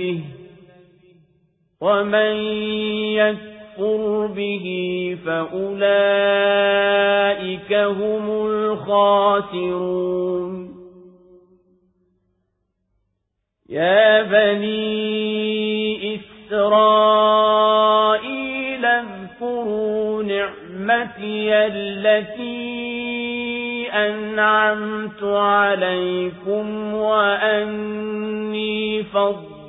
به ومن يكفر به فأولئك هم الخاسرون. يا بني إسرائيل اذكروا نعمتي التي أنعمت عليكم وأني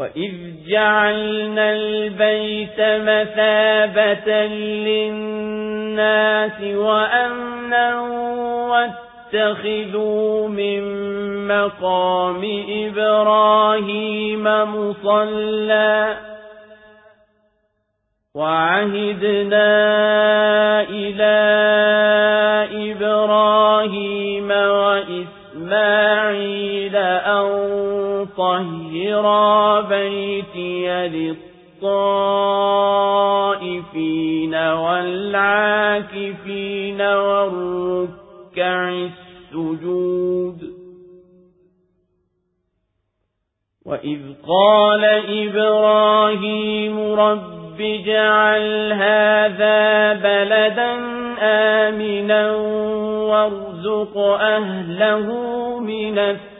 وإذ جعلنا البيت مثابة للناس وأمنا واتخذوا من مقام إبراهيم مصلى وعهدنا إلى طهرا بيتي للطائفين والعاكفين والركع السجود. وإذ قال إبراهيم رب اجعل هذا بلدا آمنا وارزق أهله من